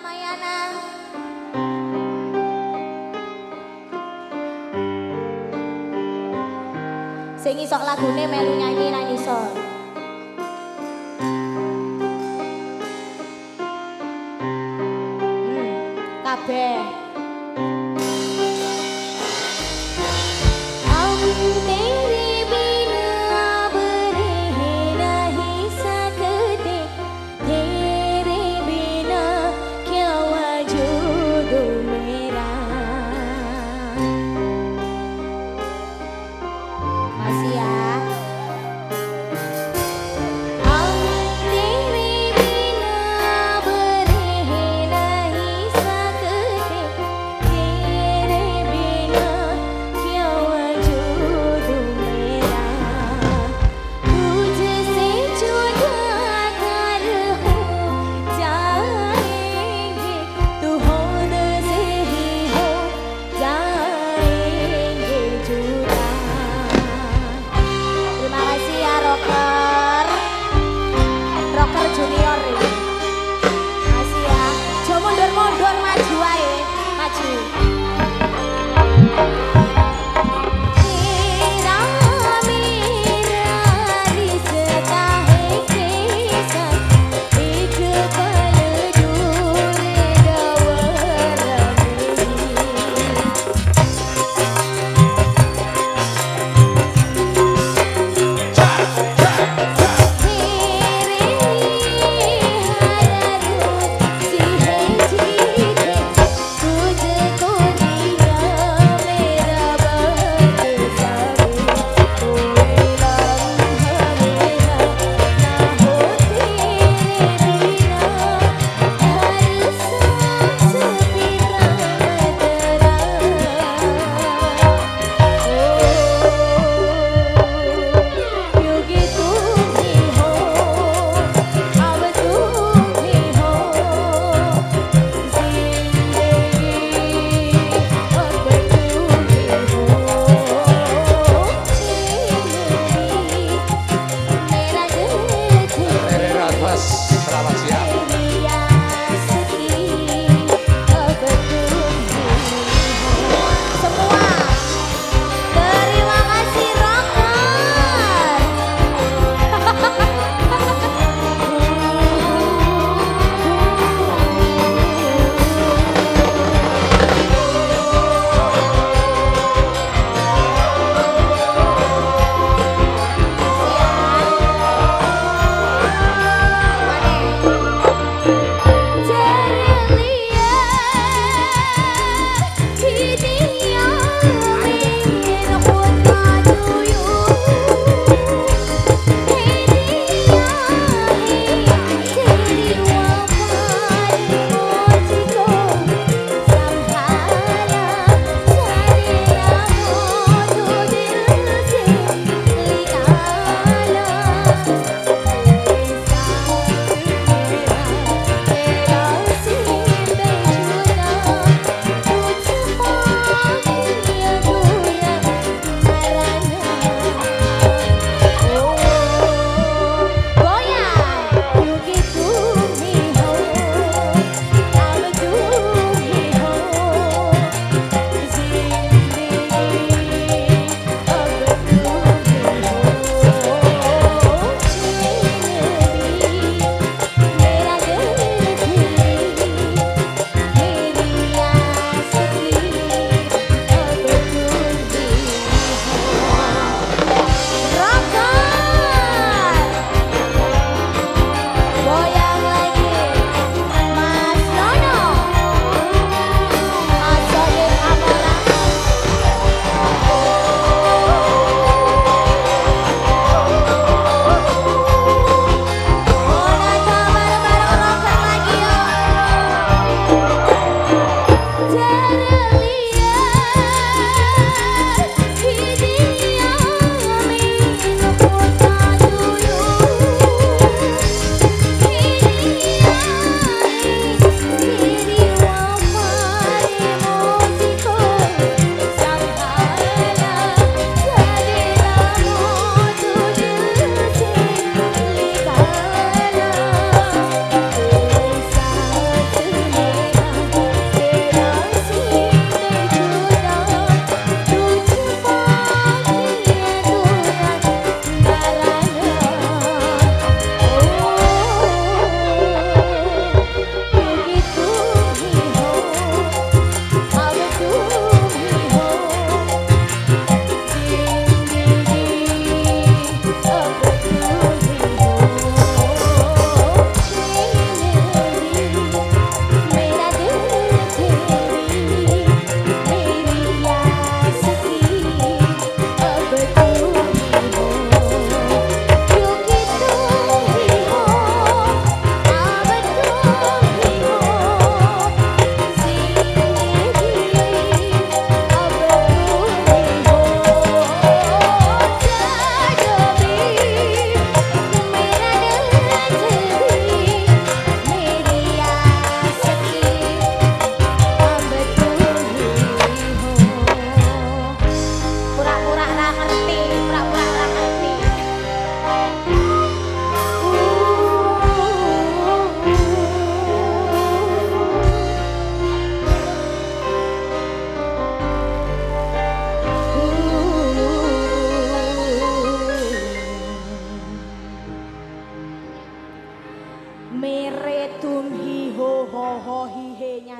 Ramayana. Sing isok lagune melu nyanyi nang isor. Hmm, kabeh. yeah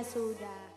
sudah.